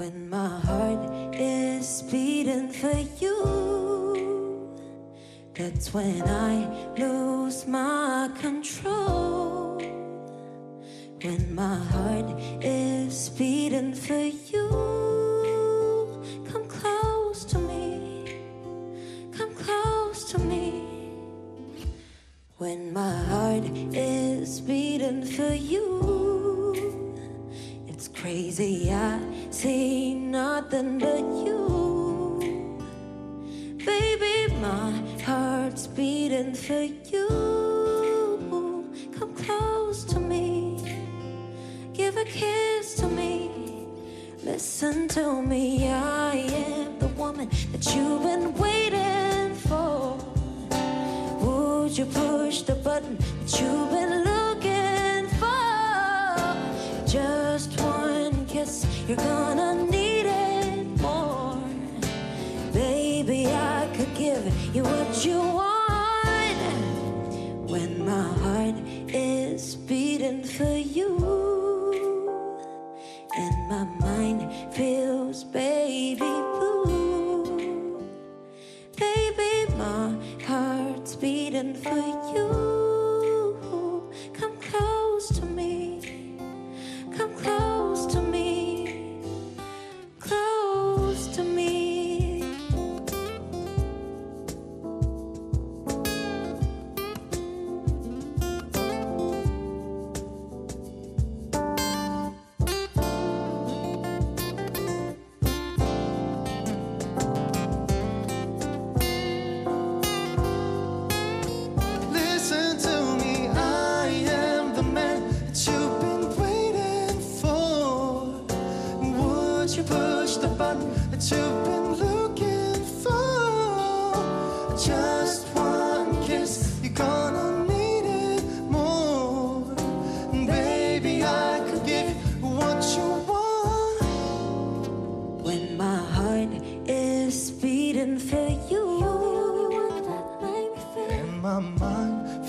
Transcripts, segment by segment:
When my heart is beating for you, that's when I lose my control. When my heart is beating for you, come close to me, come close to me. When my heart is beating for you, crazy. I see nothing but you. Baby, my heart's beating for you. Come close to me, give a kiss to me. Listen to me, I am the woman that you've been waiting for. Would you push the button that you've been looking for? Just one you're gonna need it more. Baby, I could give you what you want when my heart is beating for you. And my mind feels baby blue. Baby, my heart's beating for you. For just one kiss, you. And baby, I could give you what you want. When my heart is feeding for you, I my mind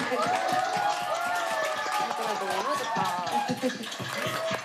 아, 너무 좋다.